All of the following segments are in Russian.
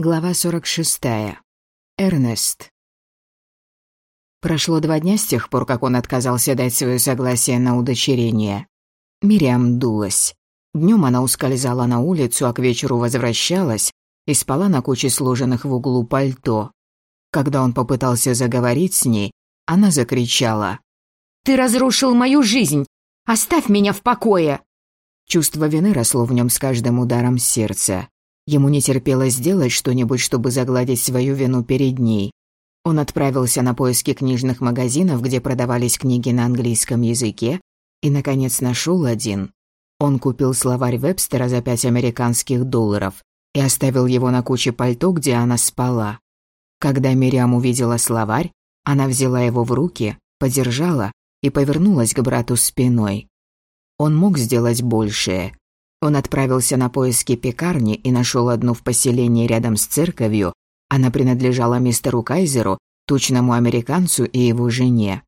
Глава 46. Эрнест. Прошло два дня с тех пор, как он отказался дать свое согласие на удочерение. Мириам дулась. Днем она ускользала на улицу, а к вечеру возвращалась и спала на куче сложенных в углу пальто. Когда он попытался заговорить с ней, она закричала. «Ты разрушил мою жизнь! Оставь меня в покое!» Чувство вины росло в нем с каждым ударом сердца. Ему не терпелось сделать что-нибудь, чтобы загладить свою вину перед ней. Он отправился на поиски книжных магазинов, где продавались книги на английском языке, и, наконец, нашел один. Он купил словарь Вебстера за пять американских долларов и оставил его на куче пальто, где она спала. Когда Мириам увидела словарь, она взяла его в руки, подержала и повернулась к брату спиной. Он мог сделать большее, он отправился на поиски пекарни и нашел одну в поселении рядом с церковью. Она принадлежала мистеру Кайзеру, тучному американцу и его жене.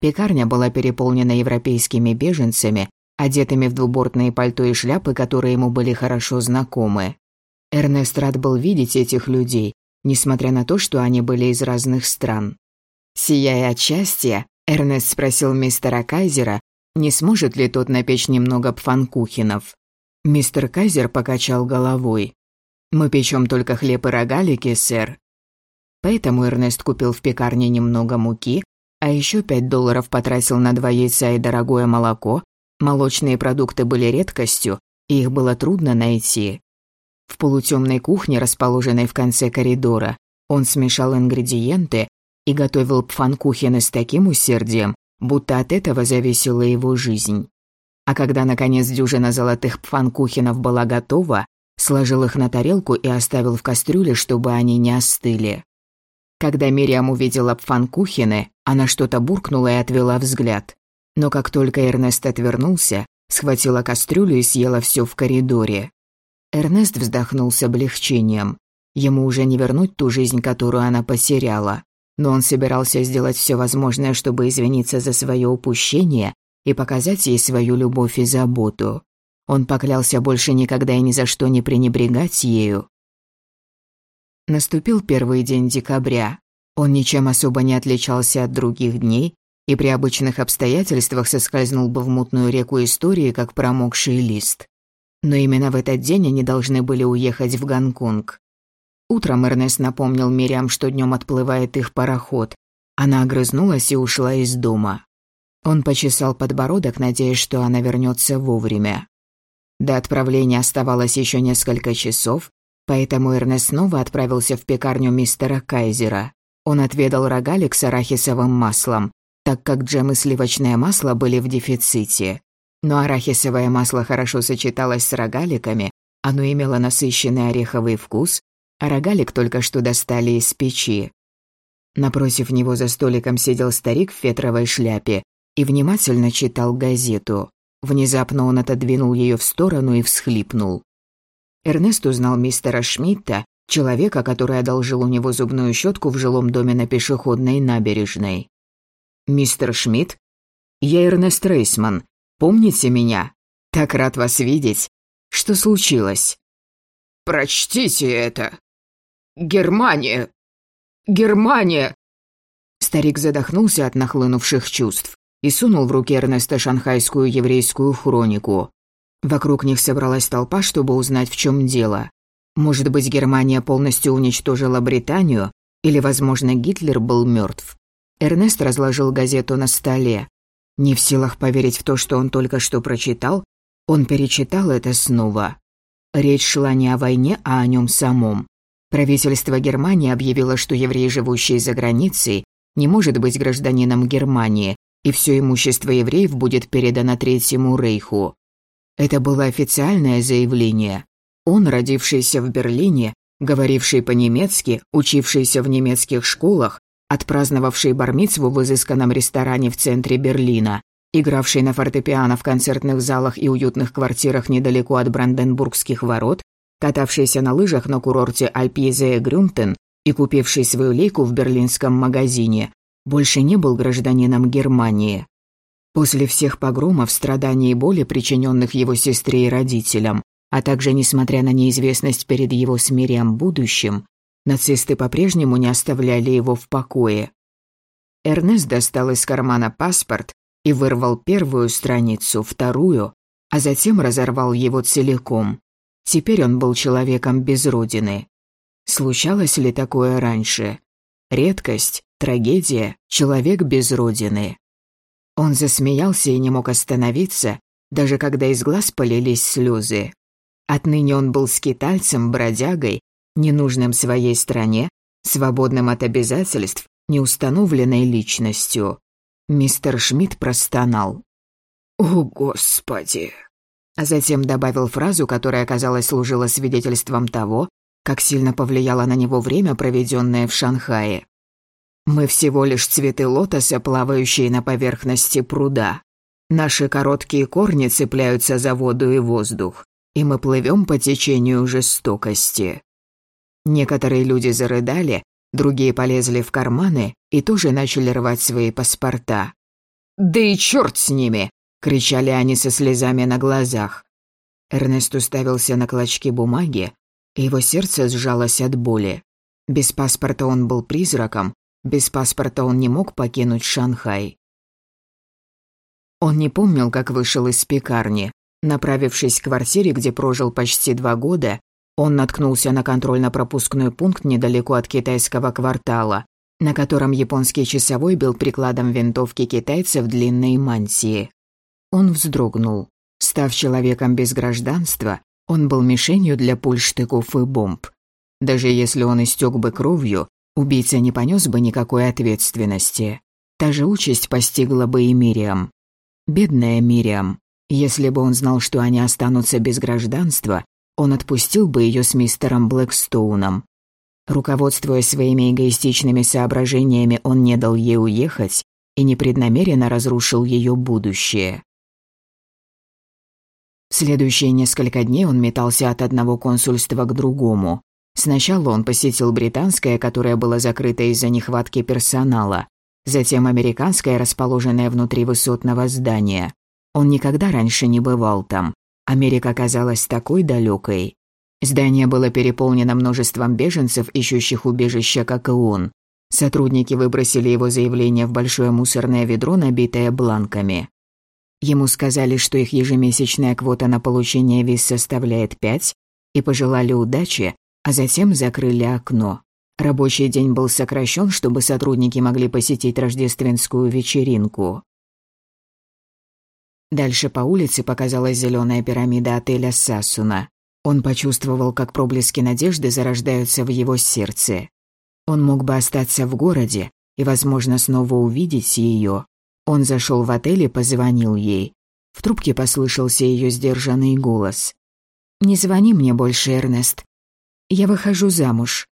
Пекарня была переполнена европейскими беженцами, одетыми в двубортные пальто и шляпы, которые ему были хорошо знакомы. Эрнест рад был видеть этих людей, несмотря на то, что они были из разных стран. Сияя от счастья, Эрнест спросил мистера Кайзера, не сможет ли тот напечь немного пфанкухинов. Мистер Кайзер покачал головой. «Мы печем только хлеб и рогалики, сэр». Поэтому Эрнест купил в пекарне немного муки, а еще пять долларов потратил на два яйца и дорогое молоко. Молочные продукты были редкостью, и их было трудно найти. В полутемной кухне, расположенной в конце коридора, он смешал ингредиенты и готовил пфанкухены с таким усердием, будто от этого зависела его жизнь. А когда, наконец, дюжина золотых пфанкухинов была готова, сложил их на тарелку и оставил в кастрюле, чтобы они не остыли. Когда Мириам увидела пфанкухины, она что-то буркнула и отвела взгляд. Но как только Эрнест отвернулся, схватила кастрюлю и съела все в коридоре. Эрнест вздохнул с облегчением. Ему уже не вернуть ту жизнь, которую она потеряла. Но он собирался сделать все возможное, чтобы извиниться за свое упущение и показать ей свою любовь и заботу. Он поклялся больше никогда и ни за что не пренебрегать ею. Наступил первый день декабря. Он ничем особо не отличался от других дней и при обычных обстоятельствах соскользнул бы в мутную реку истории, как промокший лист. Но именно в этот день они должны были уехать в Гонконг. Утром Эрнест напомнил Мириам, что днем отплывает их пароход. Она огрызнулась и ушла из дома. Он почесал подбородок, надеясь, что она вернется вовремя. До отправления оставалось еще несколько часов, поэтому Эрнест снова отправился в пекарню мистера Кайзера. Он отведал рогалик с арахисовым маслом, так как джем и сливочное масло были в дефиците. Но арахисовое масло хорошо сочеталось с рогаликами, оно имело насыщенный ореховый вкус, а рогалик только что достали из печи. Напротив него за столиком сидел старик в фетровой шляпе и внимательно читал газету. Внезапно он отодвинул ее в сторону и всхлипнул. Эрнест узнал мистера Шмидта, человека, который одолжил у него зубную щетку в жилом доме на пешеходной набережной. «Мистер Шмидт? Я Эрнест Рейсман. Помните меня? Так рад вас видеть. Что случилось?» «Прочтите это. Германия! Германия!» Старик задохнулся от нахлынувших чувств и сунул в руки Эрнеста шанхайскую еврейскую хронику. Вокруг них собралась толпа, чтобы узнать, в чем дело. Может быть, Германия полностью уничтожила Британию, или, возможно, Гитлер был мертв. Эрнест разложил газету на столе. Не в силах поверить в то, что он только что прочитал, он перечитал это снова. Речь шла не о войне, а о нем самом. Правительство Германии объявило, что еврей, живущий за границей, не может быть гражданином Германии, и все имущество евреев будет передано Третьему Рейху. Это было официальное заявление. Он, родившийся в Берлине, говоривший по-немецки, учившийся в немецких школах, отпраздновавший бармицву в изысканном ресторане в центре Берлина, игравший на фортепиано в концертных залах и уютных квартирах недалеко от Бранденбургских ворот, катавшийся на лыжах на курорте Альпьезе Грюнтен и купивший свою лейку в берлинском магазине, больше не был гражданином Германии. После всех погромов, страданий и боли, причиненных его сестре и родителям, а также несмотря на неизвестность перед его смирием будущим, Нацисты по-прежнему не оставляли его в покое. Эрнест достал из кармана паспорт и вырвал первую страницу, вторую, а затем разорвал его целиком. Теперь он был человеком без родины. Случалось ли такое раньше? Редкость, трагедия, человек без родины. Он засмеялся и не мог остановиться, даже когда из глаз полились слезы. Отныне он был скитальцем, бродягой, ненужным своей стране, свободным от обязательств, неустановленной личностью. Мистер Шмидт простонал. «О, Господи!» А затем добавил фразу, которая, казалось, служила свидетельством того, как сильно повлияло на него время, проведенное в Шанхае. «Мы всего лишь цветы лотоса, плавающие на поверхности пруда. Наши короткие корни цепляются за воду и воздух, и мы плывем по течению жестокости». Некоторые люди зарыдали, другие полезли в карманы и тоже начали рвать свои паспорта. «Да и черт с ними!» — кричали они со слезами на глазах. Эрнест уставился на клочки бумаги, и его сердце сжалось от боли. Без паспорта он был призраком, без паспорта он не мог покинуть Шанхай. Он не помнил, как вышел из пекарни. Направившись к квартире, где прожил почти два года, он наткнулся на контрольно-пропускной пункт недалеко от китайского квартала, на котором японский часовой бил прикладом винтовки китайца в длинной мантии. Он вздрогнул. Став человеком без гражданства, он был мишенью для пуль, штыков и бомб. Даже если он истек бы кровью, убийца не понес бы никакой ответственности. Та же участь постигла бы и Мириам. Бедная Мириам. Если бы он знал, что они останутся без гражданства, он отпустил бы ее с мистером Блэкстоуном. Руководствуясь своими эгоистичными соображениями, он не дал ей уехать и непреднамеренно разрушил ее будущее. В следующие несколько дней он метался от одного консульства к другому. Сначала он посетил британское, которое было закрыто из-за нехватки персонала, затем американское, расположенное внутри высотного здания. Он никогда раньше не бывал там. Америка казалась такой далекой. Здание было переполнено множеством беженцев, ищущих убежища, как и он. Сотрудники выбросили его заявление в большое мусорное ведро, набитое бланками. Ему сказали, что их ежемесячная квота на получение виз составляет пять, и пожелали удачи, а затем закрыли окно. Рабочий день был сокращен, чтобы сотрудники могли посетить рождественскую вечеринку. Дальше по улице показалась зеленая пирамида отеля Сасуна. Он почувствовал, как проблески надежды зарождаются в его сердце. Он мог бы остаться в городе и, возможно, снова увидеть ее. Он зашел в отель и позвонил ей. В трубке послышался ее сдержанный голос. «Не звони мне больше, Эрнест. Я выхожу замуж».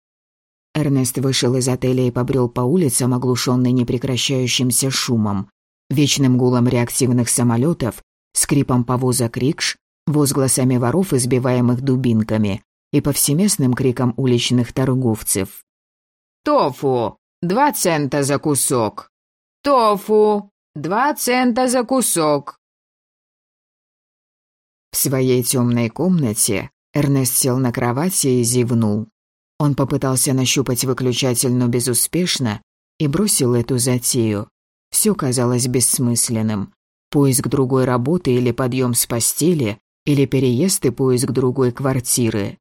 Эрнест вышел из отеля и побрел по улицам, оглушенный непрекращающимся шумом вечным гулом реактивных самолетов, скрипом повозок рикш, возгласами воров, избиваемых дубинками, и повсеместным криком уличных торговцев. «Тофу! Два цента за кусок! Тофу! Два цента за кусок!» В своей темной комнате Эрнест сел на кровати и зевнул. Он попытался нащупать выключатель, но безуспешно, и бросил эту затею. Все казалось бессмысленным. Поиск другой работы или подъем с постели, или переезд и поиск другой квартиры.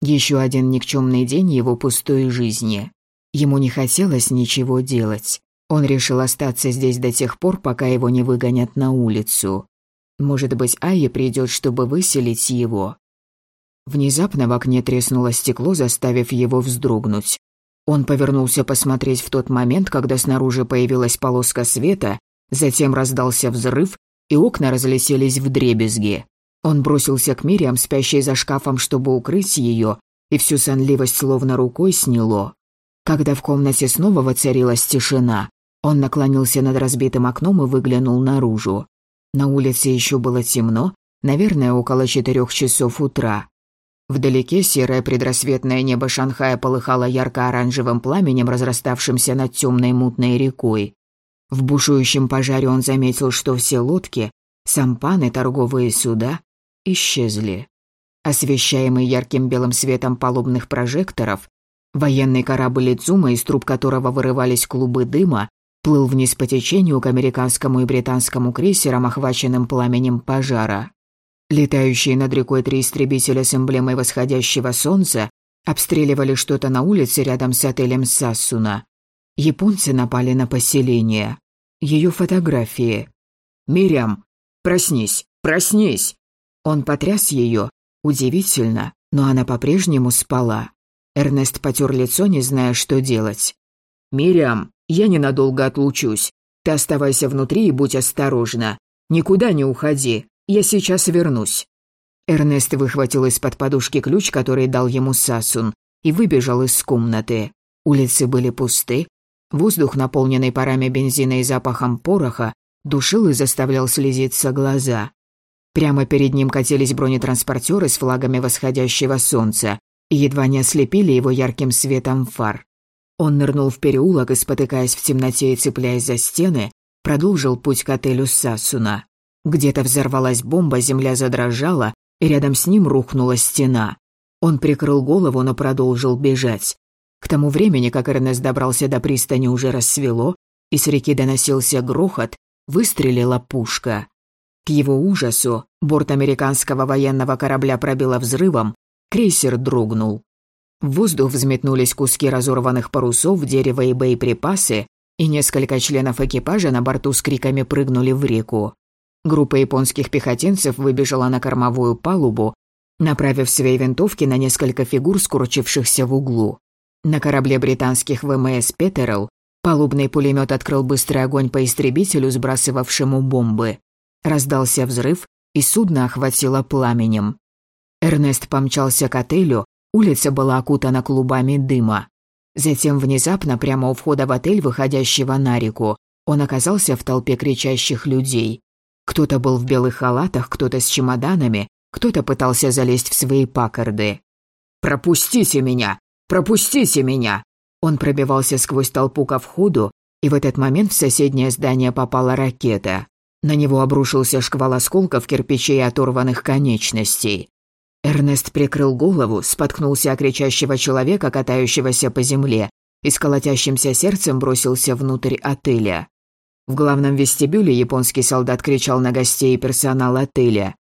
Еще один никчемный день его пустой жизни. Ему не хотелось ничего делать. Он решил остаться здесь до тех пор, пока его не выгонят на улицу. Может быть, Айя придет, чтобы выселить его. Внезапно в окне треснуло стекло, заставив его вздрогнуть. Он повернулся посмотреть в тот момент, когда снаружи появилась полоска света, затем раздался взрыв, и окна разлетелись в дребезги. Он бросился к Мириам, спящей за шкафом, чтобы укрыть ее, и всю сонливость словно рукой сняло. Когда в комнате снова воцарилась тишина, он наклонился над разбитым окном и выглянул наружу. На улице еще было темно, наверное, около четырех часов утра. Вдалеке серое предрассветное небо Шанхая полыхало ярко-оранжевым пламенем, разраставшимся над темной мутной рекой. В бушующем пожаре он заметил, что все лодки, сампаны, торговые суда исчезли. Освещаемый ярким белым светом палубных прожекторов, Военный корабль Идзума, из труб которого вырывались клубы дыма, плыл вниз по течению к американскому и британскому крейсерам, охваченным пламенем пожара. Летающие над рекой три истребителя с эмблемой восходящего солнца обстреливали что-то на улице рядом с отелем Сассуна. Японцы напали на поселение. Ее фотографии. «Мирям, проснись, проснись!» Он потряс ее. Удивительно, но она по-прежнему спала. Эрнест потер лицо, не зная, что делать. «Мирям, я ненадолго отлучусь. Ты оставайся внутри и будь осторожна. Никуда не уходи. Я сейчас вернусь». Эрнест выхватил из-под подушки ключ, который дал ему Сасун, и выбежал из комнаты. Улицы были пусты. Воздух, наполненный парами бензина и запахом пороха, душил и заставлял слезиться глаза. Прямо перед ним катились бронетранспортеры с флагами восходящего солнца и едва не ослепили его ярким светом фар. Он нырнул в переулок и, спотыкаясь в темноте и цепляясь за стены, продолжил путь к отелю Сасуна. Где-то взорвалась бомба, земля задрожала, и рядом с ним рухнула стена. Он прикрыл голову, но продолжил бежать. К тому времени, как Эрнест добрался до пристани, уже рассвело, и с реки доносился грохот, выстрелила пушка. К его ужасу борт американского военного корабля пробило взрывом, крейсер дрогнул. В воздух взметнулись куски разорванных парусов, дерева и боеприпасы, и несколько членов экипажа на борту с криками прыгнули в реку. Группа японских пехотинцев выбежала на кормовую палубу, направив свои винтовки на несколько фигур, скорчившихся в углу. На корабле британских ВМС «Петерл» палубный пулемет открыл быстрый огонь по истребителю, сбрасывавшему бомбы. Раздался взрыв, и судно охватило пламенем. Эрнест помчался к отелю, улица была окутана клубами дыма. Затем внезапно, прямо у входа в отель, выходящего на реку, он оказался в толпе кричащих людей. Кто-то был в белых халатах, кто-то с чемоданами, кто-то пытался залезть в свои пакарды. «Пропустите меня! Пропустите меня!» Он пробивался сквозь толпу ко входу, и в этот момент в соседнее здание попала ракета. На него обрушился шквал осколков кирпичей и оторванных конечностей. Эрнест прикрыл голову, споткнулся о кричащего человека, катающегося по земле, и с колотящимся сердцем бросился внутрь отеля. В главном вестибюле японский солдат кричал на гостей и персонал отеля.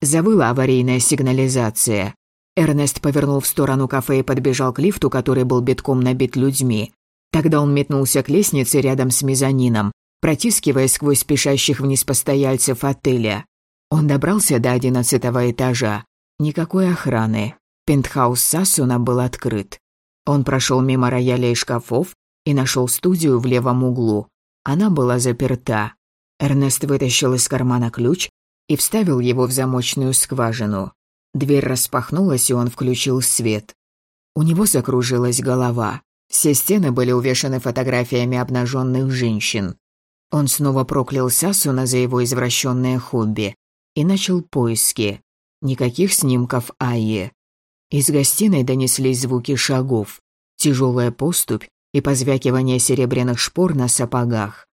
Завыла аварийная сигнализация. Эрнест повернул в сторону кафе и подбежал к лифту, который был битком набит людьми. Тогда он метнулся к лестнице рядом с мезонином, протискиваясь сквозь спешащих вниз постояльцев отеля. Он добрался до одиннадцатого этажа. Никакой охраны. Пентхаус Сасуна был открыт. Он прошел мимо рояля и шкафов и нашел студию в левом углу. Она была заперта. Эрнест вытащил из кармана ключ и вставил его в замочную скважину. Дверь распахнулась, и он включил свет. У него закружилась голова. Все стены были увешаны фотографиями обнаженных женщин. Он снова проклял Сасуна за его извращенное хобби и начал поиски. Никаких снимков Айи. Из гостиной донеслись звуки шагов, тяжелая поступь и позвякивание серебряных шпор на сапогах.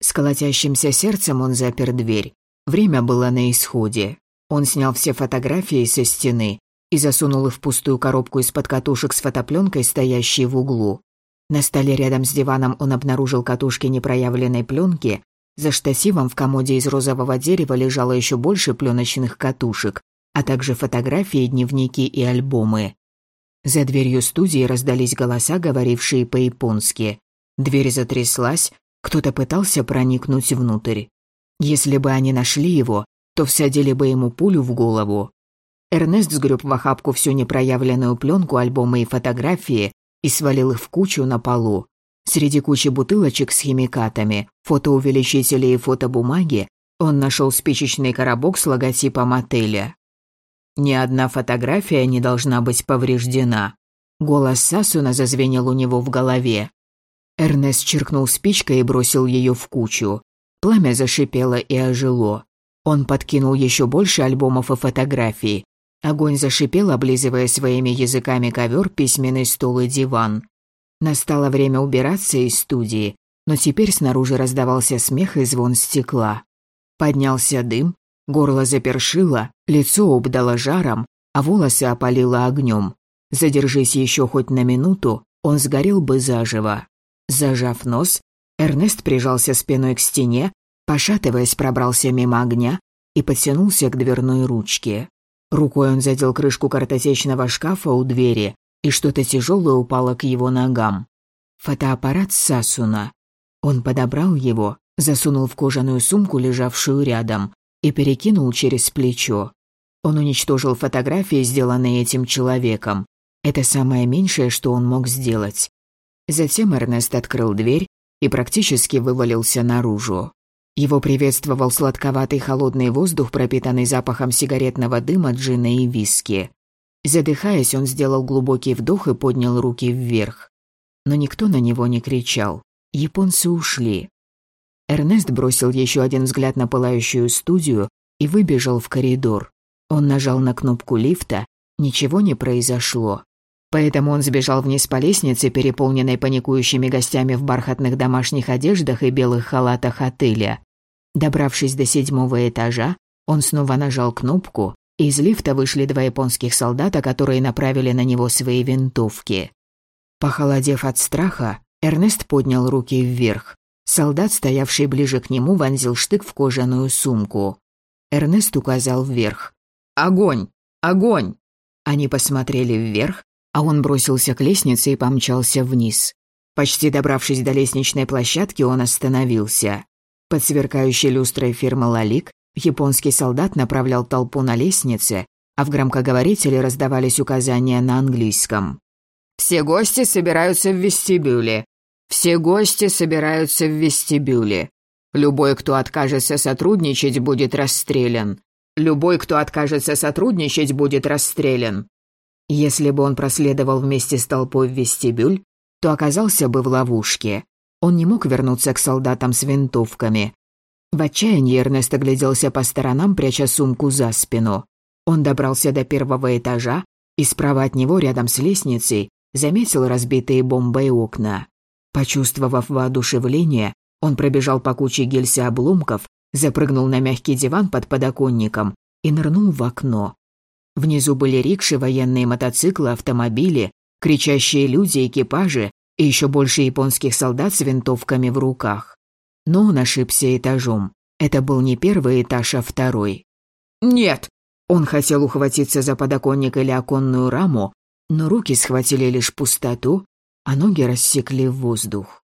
С колотящимся сердцем он запер дверь. Время было на исходе. Он снял все фотографии со стены и засунул их в пустую коробку из-под катушек с фотопленкой, стоящей в углу. На столе рядом с диваном он обнаружил катушки непроявленной пленки. За штативом в комоде из розового дерева лежало еще больше пленочных катушек, а также фотографии, дневники и альбомы. За дверью студии раздались голоса, говорившие по-японски. Дверь затряслась, кто-то пытался проникнуть внутрь. Если бы они нашли его, то всадили бы ему пулю в голову. Эрнест сгреб в охапку всю непроявленную пленку, альбомы и фотографии и свалил их в кучу на полу. Среди кучи бутылочек с химикатами, фотоувеличителей и фотобумаги он нашел спичечный коробок с логотипом отеля. Ни одна фотография не должна быть повреждена. Голос Сасуна зазвенел у него в голове. Эрнест черкнул спичкой и бросил ее в кучу. Пламя зашипело и ожило. Он подкинул еще больше альбомов и фотографий. Огонь зашипел, облизывая своими языками ковер, письменный стол и диван. Настало время убираться из студии, но теперь снаружи раздавался смех и звон стекла. Поднялся дым, Горло запершило, лицо обдало жаром, а волосы опалило огнем. Задержись еще хоть на минуту, он сгорел бы заживо. Зажав нос, Эрнест прижался спиной к стене, пошатываясь, пробрался мимо огня и подтянулся к дверной ручке. Рукой он задел крышку картотечного шкафа у двери, и что-то тяжелое упало к его ногам. Фотоаппарат Сасуна. Он подобрал его, засунул в кожаную сумку, лежавшую рядом, и перекинул через плечо. Он уничтожил фотографии, сделанные этим человеком. Это самое меньшее, что он мог сделать. Затем Эрнест открыл дверь и практически вывалился наружу. Его приветствовал сладковатый холодный воздух, пропитанный запахом сигаретного дыма, джина и виски. Задыхаясь, он сделал глубокий вдох и поднял руки вверх. Но никто на него не кричал. Японцы ушли. Эрнест бросил еще один взгляд на пылающую студию и выбежал в коридор. Он нажал на кнопку лифта, ничего не произошло. Поэтому он сбежал вниз по лестнице, переполненной паникующими гостями в бархатных домашних одеждах и белых халатах отеля. Добравшись до седьмого этажа, он снова нажал кнопку, и из лифта вышли два японских солдата, которые направили на него свои винтовки. Похолодев от страха, Эрнест поднял руки вверх. Солдат, стоявший ближе к нему, вонзил штык в кожаную сумку. Эрнест указал вверх. «Огонь! Огонь!» Они посмотрели вверх, а он бросился к лестнице и помчался вниз. Почти добравшись до лестничной площадки, он остановился. Под сверкающей люстрой фирмы «Лалик» японский солдат направлял толпу на лестнице, а в громкоговорителе раздавались указания на английском. «Все гости собираются в вестибюле. Все гости собираются в вестибюле. Любой, кто откажется сотрудничать, будет расстрелян. Любой, кто откажется сотрудничать, будет расстрелян». Если бы он проследовал вместе с толпой в вестибюль, то оказался бы в ловушке. Он не мог вернуться к солдатам с винтовками. В отчаянии Эрнест огляделся по сторонам, пряча сумку за спину. Он добрался до первого этажа и справа от него, рядом с лестницей, заметил разбитые бомбой окна. Почувствовав воодушевление, он пробежал по куче гильзы обломков, запрыгнул на мягкий диван под подоконником и нырнул в окно. Внизу были рикши, военные мотоциклы, автомобили, кричащие люди, экипажи и еще больше японских солдат с винтовками в руках. Но он ошибся этажом. Это был не первый этаж, а второй. «Нет!» Он хотел ухватиться за подоконник или оконную раму, но руки схватили лишь пустоту, а ноги рассекли в воздух.